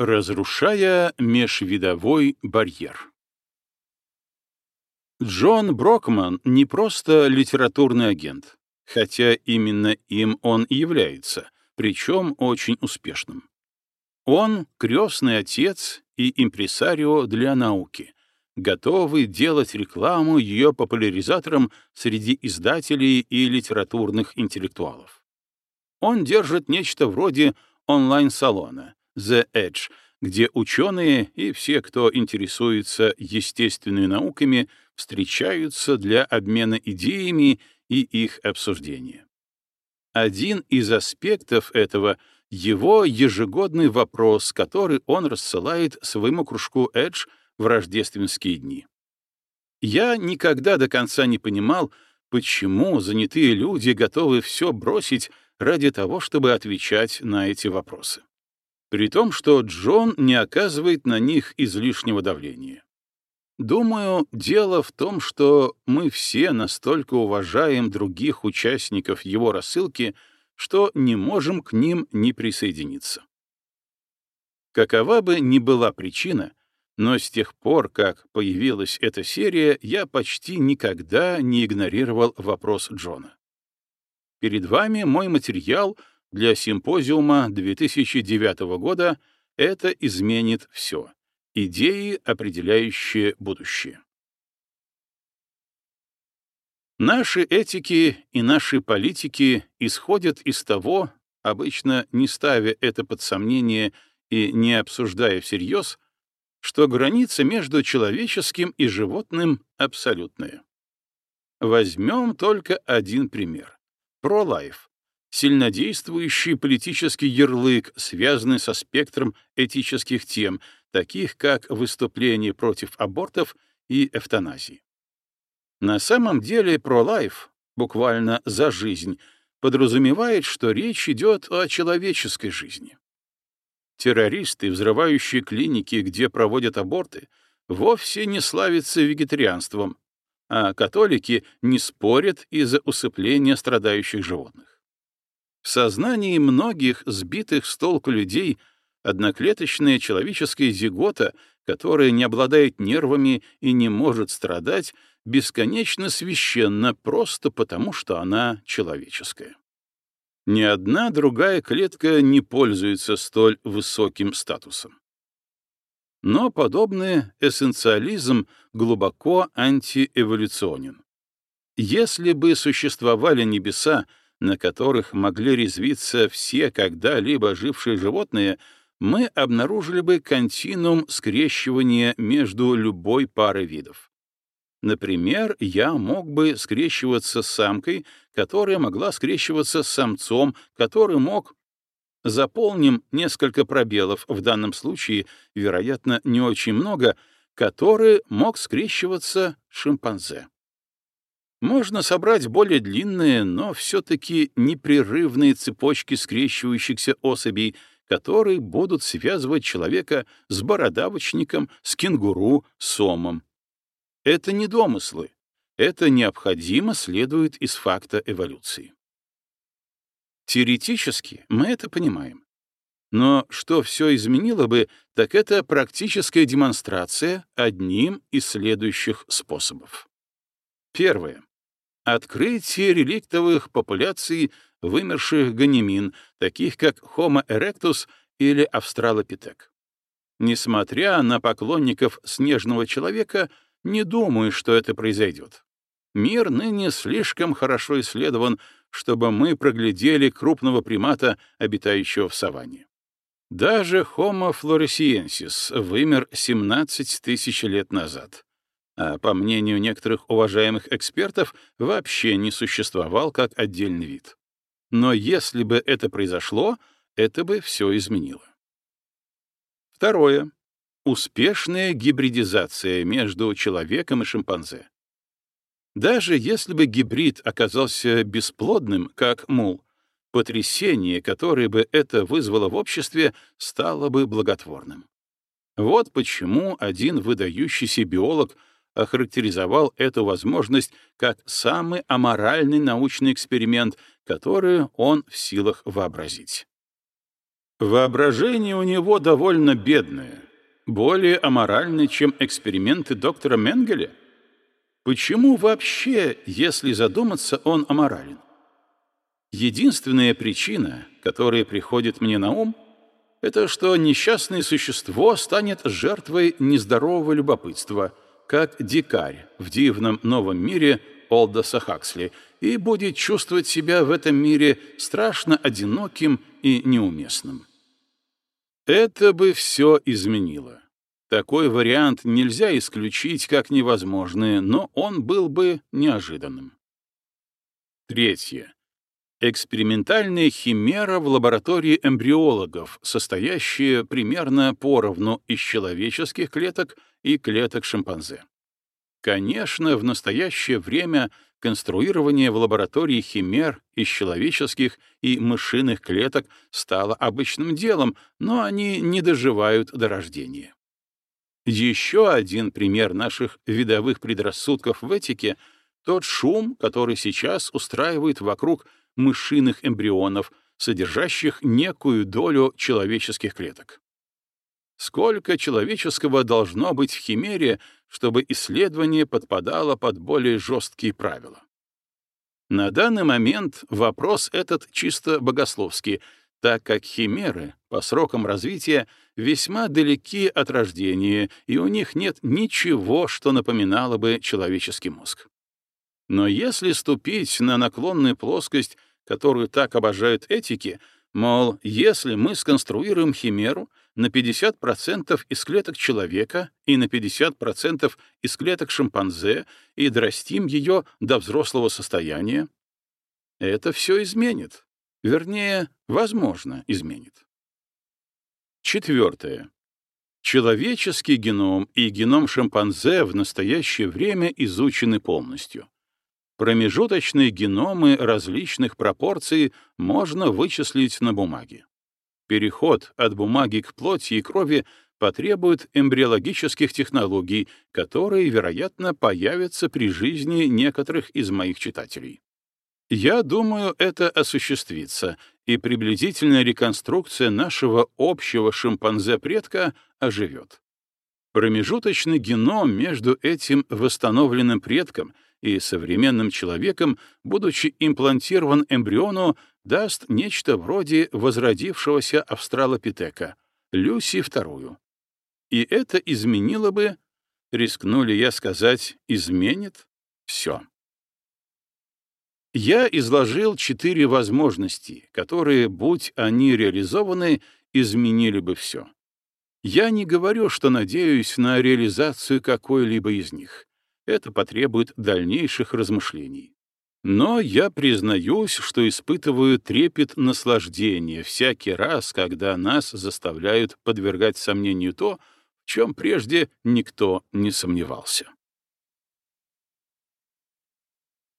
Разрушая межвидовой барьер. Джон Брокман не просто литературный агент, хотя именно им он и является, причем очень успешным. Он — крестный отец и импресарио для науки, готовый делать рекламу ее популяризаторам среди издателей и литературных интеллектуалов. Он держит нечто вроде онлайн-салона The Edge, где ученые и все, кто интересуется естественными науками, встречаются для обмена идеями и их обсуждения. Один из аспектов этого — его ежегодный вопрос, который он рассылает своему кружку Edge в рождественские дни. Я никогда до конца не понимал, почему занятые люди готовы все бросить ради того, чтобы отвечать на эти вопросы. При том, что Джон не оказывает на них излишнего давления. Думаю, дело в том, что мы все настолько уважаем других участников его рассылки, что не можем к ним не присоединиться. Какова бы ни была причина, но с тех пор, как появилась эта серия, я почти никогда не игнорировал вопрос Джона. Перед вами мой материал для симпозиума 2009 года «Это изменит все» Идеи, определяющие будущее. Наши этики и наши политики исходят из того, обычно не ставя это под сомнение и не обсуждая всерьез, что граница между человеческим и животным абсолютная. Возьмем только один пример. Про-лайф сильнодействующий политический ярлык, связанный со спектром этических тем, таких как выступление против абортов и эвтаназии. На самом деле про-лайф, буквально «за жизнь», подразумевает, что речь идет о человеческой жизни. Террористы, взрывающие клиники, где проводят аборты, вовсе не славятся вегетарианством, а католики не спорят из-за усыпления страдающих животных. В сознании многих сбитых с толку людей одноклеточная человеческая зигота, которая не обладает нервами и не может страдать, бесконечно священна просто потому, что она человеческая. Ни одна другая клетка не пользуется столь высоким статусом. Но подобный эссенциализм глубоко антиэволюционен. Если бы существовали небеса, на которых могли резвиться все когда-либо жившие животные, мы обнаружили бы континуум скрещивания между любой парой видов. Например, я мог бы скрещиваться с самкой, которая могла скрещиваться с самцом, который мог... Заполним несколько пробелов, в данном случае, вероятно, не очень много, который мог скрещиваться шимпанзе. Можно собрать более длинные, но все-таки непрерывные цепочки скрещивающихся особей, которые будут связывать человека с бородавочником, с кенгуру, сомом. Это не домыслы. Это необходимо следует из факта эволюции. Теоретически мы это понимаем. Но что все изменило бы, так это практическая демонстрация одним из следующих способов. Первое. Открытие реликтовых популяций вымерших ганимин, таких как Homo erectus или Австралопитек. Несмотря на поклонников снежного человека, не думаю, что это произойдет. Мир ныне слишком хорошо исследован, чтобы мы проглядели крупного примата, обитающего в саванне. Даже Homo floresiensis вымер 17 тысяч лет назад а по мнению некоторых уважаемых экспертов, вообще не существовал как отдельный вид. Но если бы это произошло, это бы все изменило. Второе. Успешная гибридизация между человеком и шимпанзе. Даже если бы гибрид оказался бесплодным, как мул, потрясение, которое бы это вызвало в обществе, стало бы благотворным. Вот почему один выдающийся биолог — охарактеризовал эту возможность как самый аморальный научный эксперимент, который он в силах вообразить. Воображение у него довольно бедное, более аморальное, чем эксперименты доктора Менгеля. Почему вообще, если задуматься, он аморален? Единственная причина, которая приходит мне на ум, это что несчастное существо станет жертвой нездорового любопытства, как дикарь в дивном новом мире Олдоса Хаксли, и будет чувствовать себя в этом мире страшно одиноким и неуместным. Это бы все изменило. Такой вариант нельзя исключить как невозможный, но он был бы неожиданным. Третье. Экспериментальная химера в лаборатории эмбриологов, состоящая примерно поровну из человеческих клеток и клеток шимпанзе. Конечно, в настоящее время конструирование в лаборатории химер из человеческих и мышиных клеток стало обычным делом, но они не доживают до рождения. Еще один пример наших видовых предрассудков в этике — тот шум, который сейчас устраивает вокруг мышиных эмбрионов, содержащих некую долю человеческих клеток. Сколько человеческого должно быть в химере, чтобы исследование подпадало под более жесткие правила? На данный момент вопрос этот чисто богословский, так как химеры по срокам развития весьма далеки от рождения, и у них нет ничего, что напоминало бы человеческий мозг. Но если ступить на наклонную плоскость, которую так обожают этики, мол, если мы сконструируем химеру на 50% из клеток человека и на 50% из клеток шимпанзе и дорастим ее до взрослого состояния, это все изменит. Вернее, возможно, изменит. Четвертое. Человеческий геном и геном шимпанзе в настоящее время изучены полностью. Промежуточные геномы различных пропорций можно вычислить на бумаге. Переход от бумаги к плоти и крови потребует эмбриологических технологий, которые, вероятно, появятся при жизни некоторых из моих читателей. Я думаю, это осуществится, и приблизительная реконструкция нашего общего шимпанзе-предка оживет. Промежуточный геном между этим восстановленным предком и современным человеком, будучи имплантирован эмбриону, даст нечто вроде возродившегося австралопитека, Люси вторую. И это изменило бы, рискну ли я сказать, изменит все. Я изложил четыре возможности, которые, будь они реализованы, изменили бы все. Я не говорю, что надеюсь на реализацию какой-либо из них. Это потребует дальнейших размышлений. Но я признаюсь, что испытываю трепет наслаждения всякий раз, когда нас заставляют подвергать сомнению то, в чем прежде никто не сомневался.